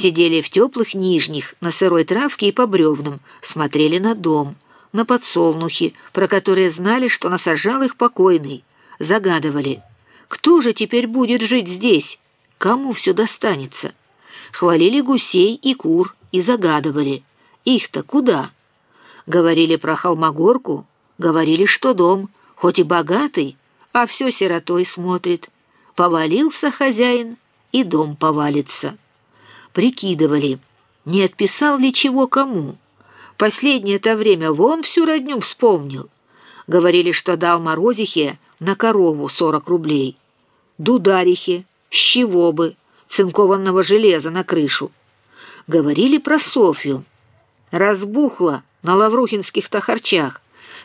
Сидели в теплых нижних, на сырой травке и по бревнам, смотрели на дом, на подсолнухи, про которые знали, что насажал их покойный. Загадывали, кто же теперь будет жить здесь, кому все достанется. Хвалили гусей и кур и загадывали, их-то куда? Говорили про холмогорку, говорили, что дом, хоть и богатый, а все сиротой смотрит. Повалился хозяин, и дом повалится. Прикидывали, не отписал ли чего кому. Последнее-то время вон всю родню вспомнил. Говорили, что дал Морозихе на корову сорок рублей. Дударихе, с чего бы, цинкованного железа на крышу. Говорили про Софью. Разбухла на лаврухинских-то харчах.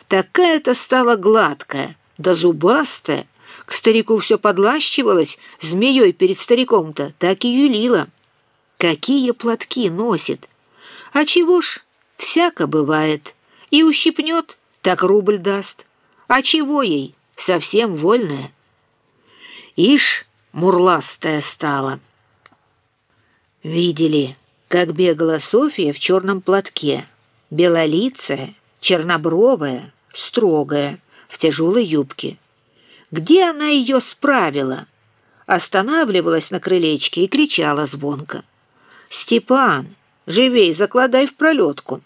Такая-то стала гладкая, да зубастая. К старику все подлащивалась, змеей перед стариком-то так и юлила. Какие платки носит! А чего ж, всяко бывает. И ущипнет, так рубль даст. А чего ей, совсем вольная? Ишь, мурластая стала. Видели, как бегала Софья в черном платке, белолицая, чернобровая, строгая, в тяжелой юбке. Где она ее справила? Останавливалась на крылечке и кричала звонко. «Степан, живей, закладай в пролетку!»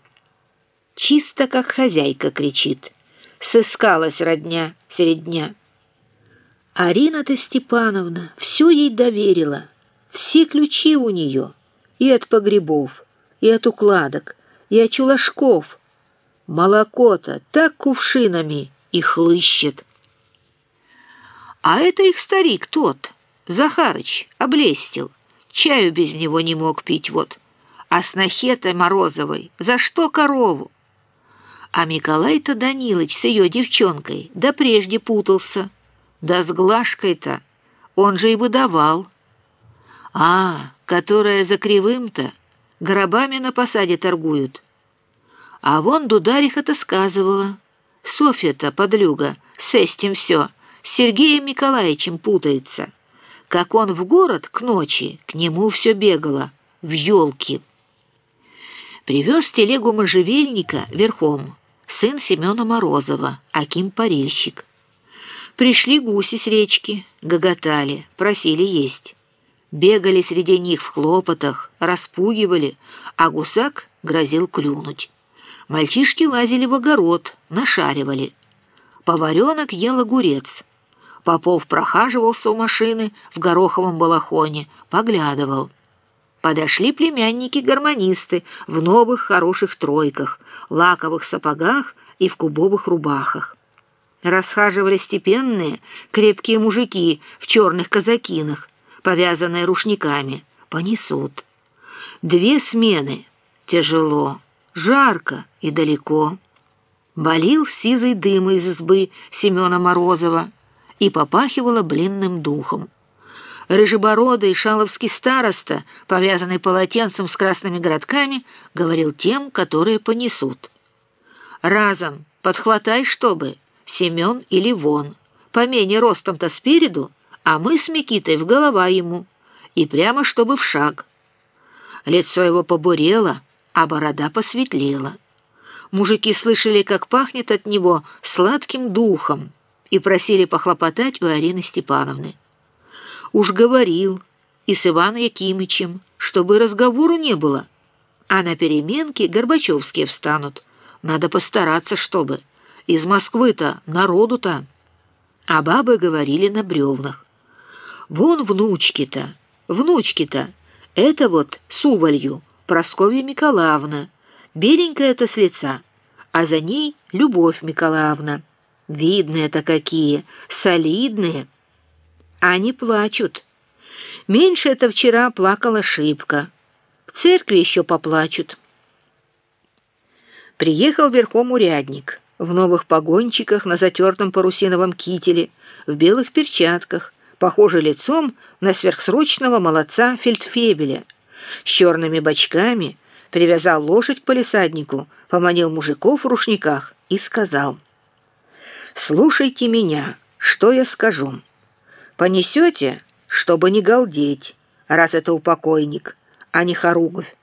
Чисто как хозяйка кричит. Сыскалась родня средь. Арина-то Степановна все ей доверила. Все ключи у нее. И от погребов, и от укладок, и от чулашков. Молоко-то так кувшинами и хлыщет. А это их старик тот, Захарыч, облестил. Чаю без него не мог пить вот. А снохе-то Морозовой за что корову? А Миколай-то Данилыч с ее девчонкой да прежде путался. Да с Глашкой-то он же и выдавал. А, которая за кривым-то гробами на посаде торгуют. А вон Дудариха-то сказывала. Софья-то, подлюга, с этим все — с Сергеем Николаевичем путается. Как он в город к ночи, к нему все бегало, в елки. Привез телегу можжевельника верхом, сын Семена Морозова, Аким-парильщик. Пришли гуси с речки, гоготали, просили есть. Бегали среди них в хлопотах, распугивали, а гусак грозил клюнуть. Мальчишки лазили в огород, нашаривали. Поваренок ел огурец. Попов прохаживался у машины в гороховом балахоне, поглядывал. Подошли племянники-гармонисты в новых хороших тройках, лаковых сапогах и в кубовых рубахах. Расхаживали степенные, крепкие мужики в черных казакинах, повязанные рушниками. Понесут. Две смены. Тяжело, жарко и далеко. Болил сизый дым из избы Семена Морозова и попахивало блинным духом. Рыжебородый шаловский староста, повязанный полотенцем с красными городками, говорил тем, которые понесут. «Разом подхватай, чтобы, Семен или вон, помене ростом-то спереду, а мы с Микитой в голова ему, и прямо чтобы в шаг». Лицо его побурело, а борода посветлела. Мужики слышали, как пахнет от него сладким духом, и просили похлопотать у Арины Степановны. Уж говорил и с Иваном Якимычем, чтобы разговору не было. А на переменке Горбачевские встанут. Надо постараться, чтобы. Из Москвы-то, народу-то. А бабы говорили на бревнах. Вон внучки-то, внучки-то. Это вот с уволью, Прасковья Николаевна. Беленькая-то с лица, а за ней Любовь Николаевна. Видные-то какие, солидные. Они плачут. Меньше это вчера плакала шибко. В церкви еще поплачут. Приехал верхом урядник, в новых погончиках на затертом парусиновом кителе, в белых перчатках, похожий лицом на сверхсрочного молодца фельдфебеля, с черными бочками, привязал лошадь к полисаднику, поманил мужиков в рушниках и сказал — Слушайте меня, что я скажу. Понесете, чтобы не галдеть, раз это упокойник, а не хоругвь.